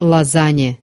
лазанья